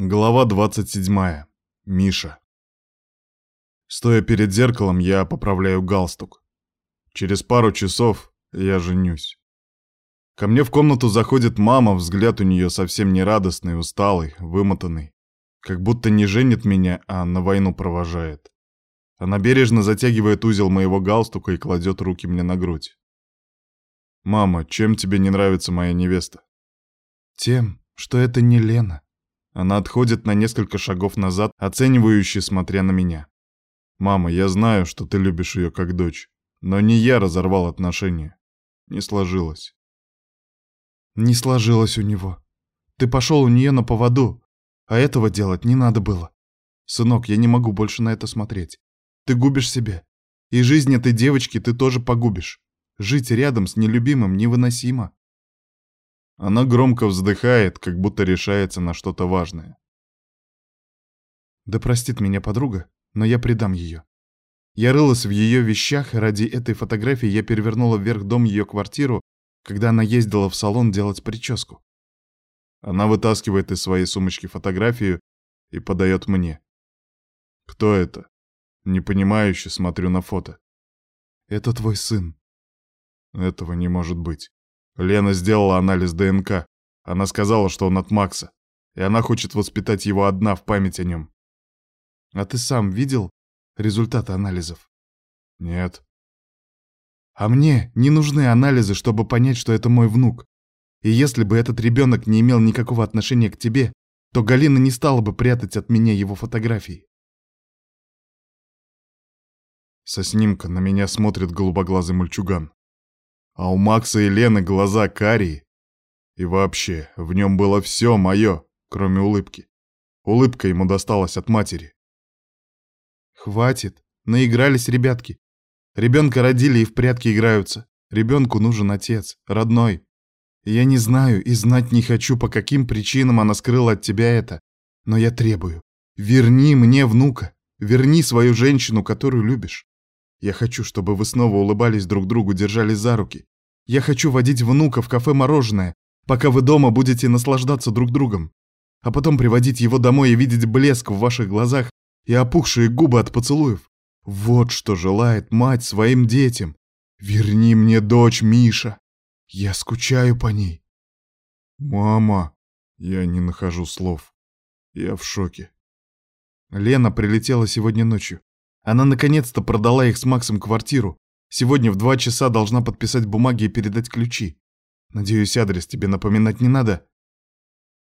Глава 27. Миша. Стоя перед зеркалом, я поправляю галстук. Через пару часов я женюсь. Ко мне в комнату заходит мама, взгляд у нее совсем не радостный, усталый, вымотанный. Как будто не женит меня, а на войну провожает. Она бережно затягивает узел моего галстука и кладет руки мне на грудь. «Мама, чем тебе не нравится моя невеста?» «Тем, что это не Лена», она отходит на несколько шагов назад, оценивающе смотря на меня. «Мама, я знаю, что ты любишь ее как дочь, но не я разорвал отношения. Не сложилось». «Не сложилось у него. Ты пошел у нее на поводу, а этого делать не надо было. Сынок, я не могу больше на это смотреть. Ты губишь себя. И жизнь этой девочки ты тоже погубишь. Жить рядом с нелюбимым невыносимо. Она громко вздыхает, как будто решается на что-то важное. Да простит меня подруга, но я предам ее. Я рылась в ее вещах, ради этой фотографии я перевернула вверх дом ее квартиру, когда она ездила в салон делать прическу. Она вытаскивает из своей сумочки фотографию и подает мне. Кто это? Непонимающе смотрю на фото. Это твой сын. Этого не может быть. Лена сделала анализ ДНК. Она сказала, что он от Макса, и она хочет воспитать его одна в память о нем. А ты сам видел результаты анализов? Нет. А мне не нужны анализы, чтобы понять, что это мой внук. И если бы этот ребенок не имел никакого отношения к тебе, то Галина не стала бы прятать от меня его фотографии. Со снимка на меня смотрит голубоглазый мальчуган. А у Макса и Лены глаза карие. И вообще, в нем было все мое, кроме улыбки. Улыбка ему досталась от матери. Хватит, наигрались ребятки. Ребенка родили и в прятки играются. Ребенку нужен отец, родной. Я не знаю и знать не хочу, по каким причинам она скрыла от тебя это. Но я требую. Верни мне внука. Верни свою женщину, которую любишь. Я хочу, чтобы вы снова улыбались друг другу, держались за руки. Я хочу водить внука в кафе «Мороженое», пока вы дома будете наслаждаться друг другом. А потом приводить его домой и видеть блеск в ваших глазах и опухшие губы от поцелуев. Вот что желает мать своим детям. Верни мне дочь, Миша. Я скучаю по ней. Мама, я не нахожу слов. Я в шоке. Лена прилетела сегодня ночью. Она наконец-то продала их с Максом квартиру. Сегодня в два часа должна подписать бумаги и передать ключи. Надеюсь, адрес тебе напоминать не надо.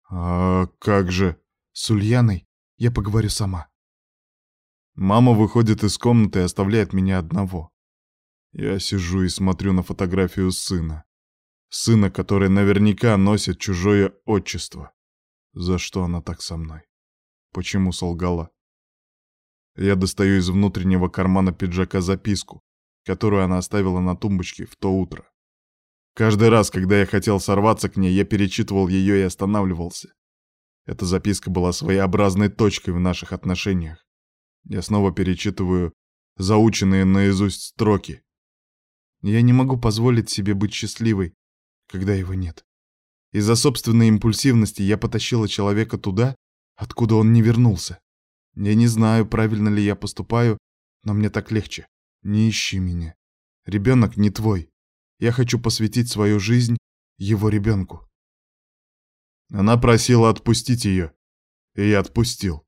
А как же? С Ульяной я поговорю сама. Мама выходит из комнаты и оставляет меня одного. Я сижу и смотрю на фотографию сына. Сына, который наверняка носит чужое отчество. За что она так со мной? Почему солгала? Я достаю из внутреннего кармана пиджака записку, которую она оставила на тумбочке в то утро. Каждый раз, когда я хотел сорваться к ней, я перечитывал ее и останавливался. Эта записка была своеобразной точкой в наших отношениях. Я снова перечитываю заученные наизусть строки. Я не могу позволить себе быть счастливой, когда его нет. Из-за собственной импульсивности я потащила человека туда, откуда он не вернулся. Я не знаю, правильно ли я поступаю, но мне так легче. Не ищи меня. Ребенок не твой. Я хочу посвятить свою жизнь его ребенку. Она просила отпустить ее. И я отпустил.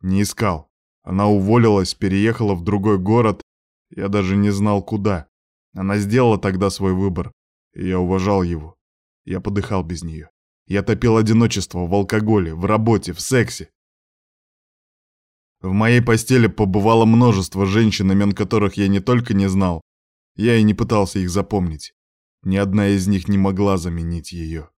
Не искал. Она уволилась, переехала в другой город. Я даже не знал, куда. Она сделала тогда свой выбор. И я уважал его. Я подыхал без нее. Я топил одиночество в алкоголе, в работе, в сексе. В моей постели побывало множество женщин, имен которых я не только не знал, я и не пытался их запомнить. Ни одна из них не могла заменить ее.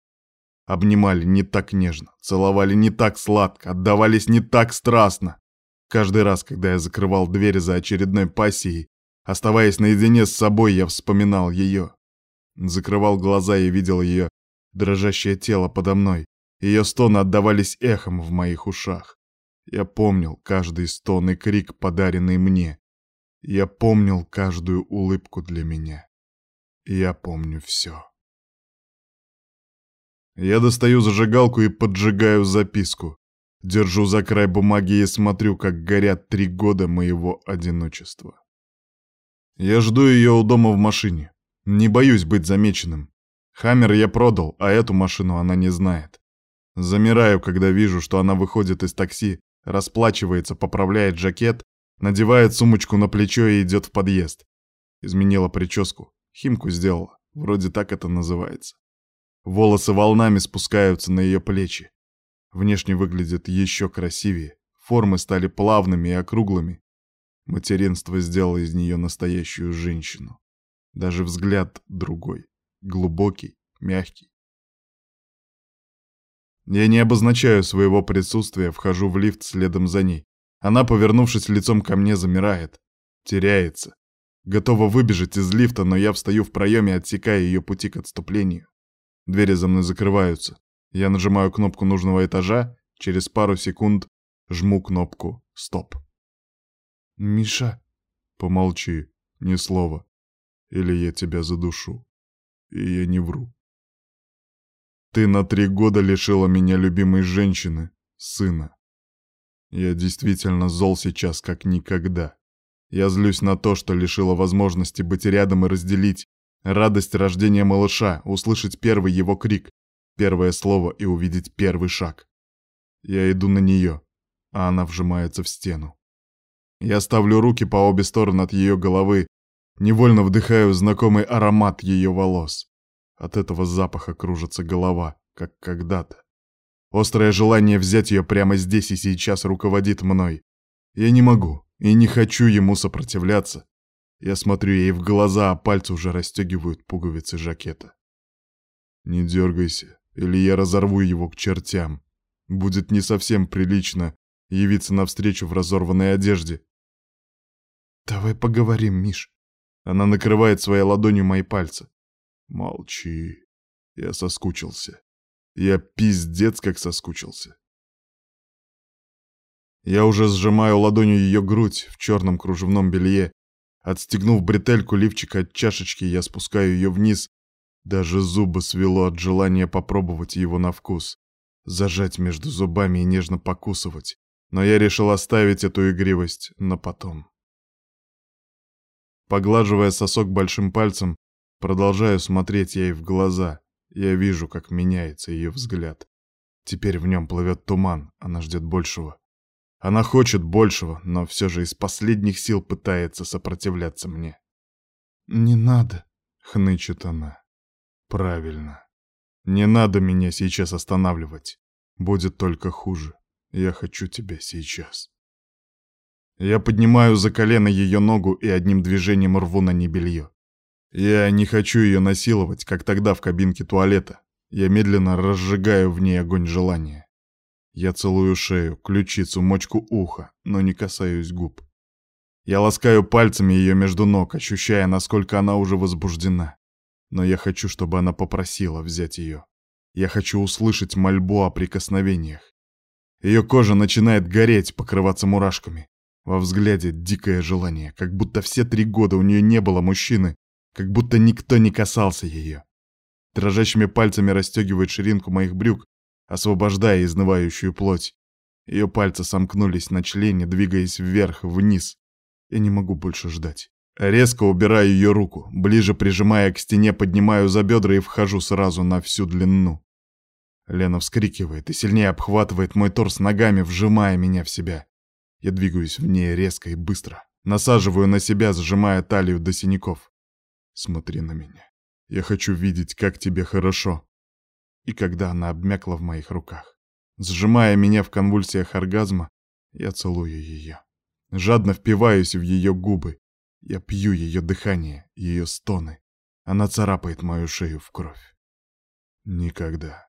Обнимали не так нежно, целовали не так сладко, отдавались не так страстно. Каждый раз, когда я закрывал дверь за очередной пассией, оставаясь наедине с собой, я вспоминал ее. Закрывал глаза и видел ее дрожащее тело подо мной. Ее стоны отдавались эхом в моих ушах. Я помнил каждый стон и крик, подаренный мне. Я помнил каждую улыбку для меня. Я помню все. Я достаю зажигалку и поджигаю записку. Держу за край бумаги и смотрю, как горят три года моего одиночества. Я жду ее у дома в машине. Не боюсь быть замеченным. Хаммер я продал, а эту машину она не знает. Замираю, когда вижу, что она выходит из такси, расплачивается, поправляет жакет, надевает сумочку на плечо и идет в подъезд. Изменила прическу, химку сделала, вроде так это называется. Волосы волнами спускаются на ее плечи. Внешне выглядит еще красивее, формы стали плавными и округлыми. Материнство сделало из нее настоящую женщину. Даже взгляд другой, глубокий, мягкий. Я не обозначаю своего присутствия, вхожу в лифт следом за ней. Она, повернувшись лицом ко мне, замирает, теряется. Готова выбежать из лифта, но я встаю в проеме, отсекая ее пути к отступлению. Двери за мной закрываются. Я нажимаю кнопку нужного этажа, через пару секунд жму кнопку «Стоп». «Миша...» «Помолчи, ни слова. Или я тебя задушу. И я не вру. Ты на три года лишила меня любимой женщины, сына. Я действительно зол сейчас, как никогда. Я злюсь на то, что лишила возможности быть рядом и разделить радость рождения малыша, услышать первый его крик, первое слово и увидеть первый шаг. Я иду на нее, а она вжимается в стену. Я ставлю руки по обе стороны от ее головы, невольно вдыхаю знакомый аромат ее волос. От этого запаха кружится голова, как когда-то. Острое желание взять ее прямо здесь и сейчас руководит мной. Я не могу и не хочу ему сопротивляться. Я смотрю ей в глаза, а пальцы уже расстегивают пуговицы жакета. Не дергайся, или я разорву его к чертям. Будет не совсем прилично явиться навстречу в разорванной одежде. «Давай поговорим, Миш». Она накрывает своей ладонью мои пальцы. Молчи. Я соскучился. Я пиздец как соскучился. Я уже сжимаю ладонью ее грудь в черном кружевном белье. Отстегнув бретельку лифчика от чашечки, я спускаю ее вниз. Даже зубы свело от желания попробовать его на вкус. Зажать между зубами и нежно покусывать. Но я решил оставить эту игривость на потом. Поглаживая сосок большим пальцем, Продолжаю смотреть ей в глаза. Я вижу, как меняется ее взгляд. Теперь в нем плывет туман, она ждет большего. Она хочет большего, но все же из последних сил пытается сопротивляться мне. «Не надо», — хнычет она. «Правильно. Не надо меня сейчас останавливать. Будет только хуже. Я хочу тебя сейчас». Я поднимаю за колено ее ногу и одним движением рву на ней белье. Я не хочу ее насиловать, как тогда в кабинке туалета. Я медленно разжигаю в ней огонь желания. Я целую шею, ключицу, мочку уха, но не касаюсь губ. Я ласкаю пальцами ее между ног, ощущая, насколько она уже возбуждена. Но я хочу, чтобы она попросила взять ее. Я хочу услышать мольбу о прикосновениях. Ее кожа начинает гореть, покрываться мурашками. Во взгляде дикое желание, как будто все три года у нее не было мужчины, как будто никто не касался ее. Дрожащими пальцами расстегивает ширинку моих брюк, освобождая изнывающую плоть. Ее пальцы сомкнулись на члене, двигаясь вверх, вниз. Я не могу больше ждать. Резко убираю ее руку, ближе прижимая к стене, поднимаю за бедра и вхожу сразу на всю длину. Лена вскрикивает и сильнее обхватывает мой торс ногами, вжимая меня в себя. Я двигаюсь в ней резко и быстро. Насаживаю на себя, сжимая талию до синяков. Смотри на меня. Я хочу видеть, как тебе хорошо. И когда она обмякла в моих руках, сжимая меня в конвульсиях оргазма, я целую ее. Жадно впиваюсь в ее губы. Я пью ее дыхание, ее стоны. Она царапает мою шею в кровь. Никогда.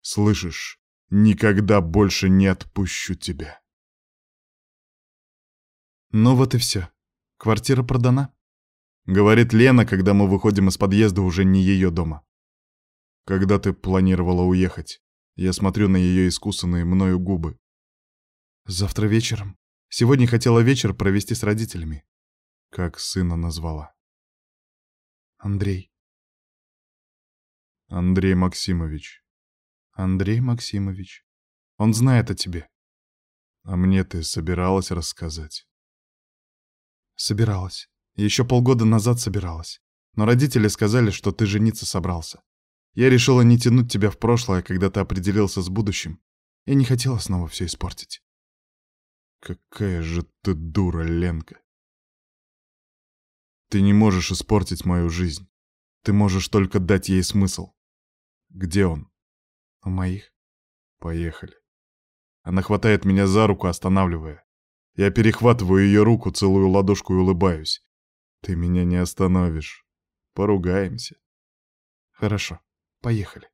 Слышишь? Никогда больше не отпущу тебя. Ну вот и все. Квартира продана. Говорит Лена, когда мы выходим из подъезда уже не ее дома. Когда ты планировала уехать? Я смотрю на ее искусанные мною губы. Завтра вечером. Сегодня хотела вечер провести с родителями. Как сына назвала? Андрей. Андрей Максимович. Андрей Максимович. Он знает о тебе. А мне ты собиралась рассказать? Собиралась. Еще полгода назад собиралась. Но родители сказали, что ты жениться собрался. Я решила не тянуть тебя в прошлое, когда ты определился с будущим. Я не хотела снова все испортить. Какая же ты дура, Ленка. Ты не можешь испортить мою жизнь. Ты можешь только дать ей смысл. Где он? У моих. Поехали. Она хватает меня за руку, останавливая. Я перехватываю ее руку, целую ладошку и улыбаюсь. Ты меня не остановишь. Поругаемся. Хорошо, поехали.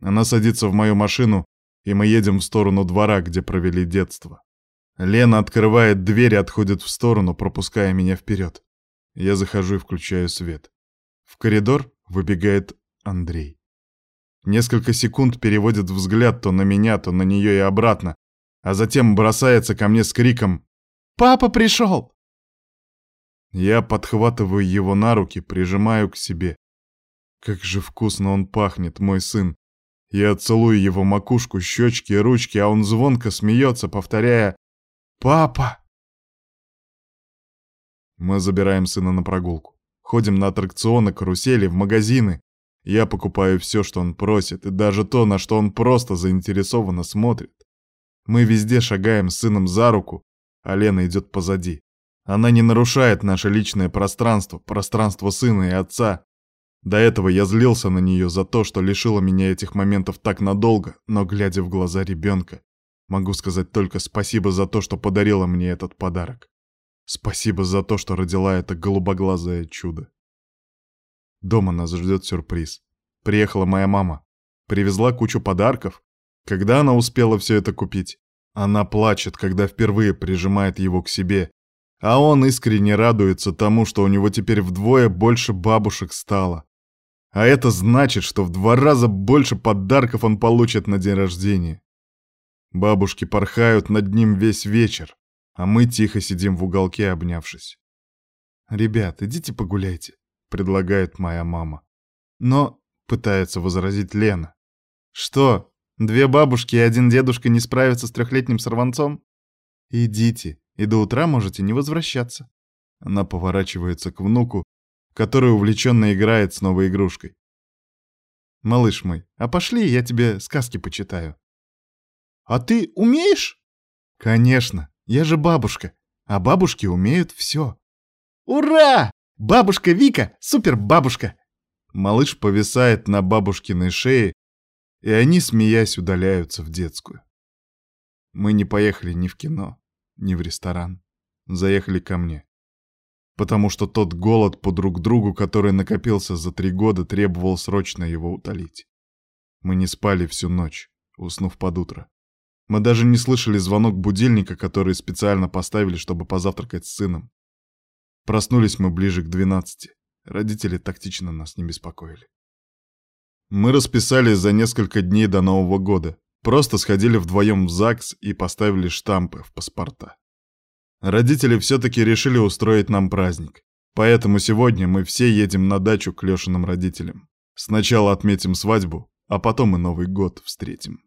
Она садится в мою машину, и мы едем в сторону двора, где провели детство. Лена открывает дверь и отходит в сторону, пропуская меня вперед. Я захожу и включаю свет. В коридор выбегает Андрей. Несколько секунд переводит взгляд то на меня, то на нее и обратно, а затем бросается ко мне с криком «Папа пришел!». Я подхватываю его на руки, прижимаю к себе. Как же вкусно он пахнет, мой сын. Я целую его макушку, щечки и ручки, а он звонко смеется, повторяя «Папа!». Мы забираем сына на прогулку. Ходим на аттракционы, карусели, в магазины. Я покупаю все, что он просит, и даже то, на что он просто заинтересованно смотрит. Мы везде шагаем с сыном за руку, а Лена идет позади. Она не нарушает наше личное пространство, пространство сына и отца. До этого я злился на нее за то, что лишила меня этих моментов так надолго, но, глядя в глаза ребенка, могу сказать только спасибо за то, что подарила мне этот подарок. Спасибо за то, что родила это голубоглазое чудо. Дома нас ждет сюрприз. Приехала моя мама. Привезла кучу подарков. Когда она успела все это купить? Она плачет, когда впервые прижимает его к себе. А он искренне радуется тому, что у него теперь вдвое больше бабушек стало. А это значит, что в два раза больше подарков он получит на день рождения. Бабушки порхают над ним весь вечер а мы тихо сидим в уголке, обнявшись. «Ребят, идите погуляйте», — предлагает моя мама. Но пытается возразить Лена. «Что, две бабушки и один дедушка не справятся с трехлетним сорванцом? Идите, и до утра можете не возвращаться». Она поворачивается к внуку, который увлеченно играет с новой игрушкой. «Малыш мой, а пошли, я тебе сказки почитаю». «А ты умеешь?» «Конечно. Я же бабушка, а бабушки умеют все. Ура! Бабушка Вика, супербабушка! Малыш повисает на бабушкиной шее, и они, смеясь, удаляются в детскую. Мы не поехали ни в кино, ни в ресторан. Заехали ко мне. Потому что тот голод по друг другу, который накопился за три года, требовал срочно его утолить. Мы не спали всю ночь, уснув под утро. Мы даже не слышали звонок будильника, который специально поставили, чтобы позавтракать с сыном. Проснулись мы ближе к 12. Родители тактично нас не беспокоили. Мы расписались за несколько дней до Нового года. Просто сходили вдвоем в ЗАГС и поставили штампы в паспорта. Родители все-таки решили устроить нам праздник. Поэтому сегодня мы все едем на дачу к Лешиным родителям. Сначала отметим свадьбу, а потом и Новый год встретим.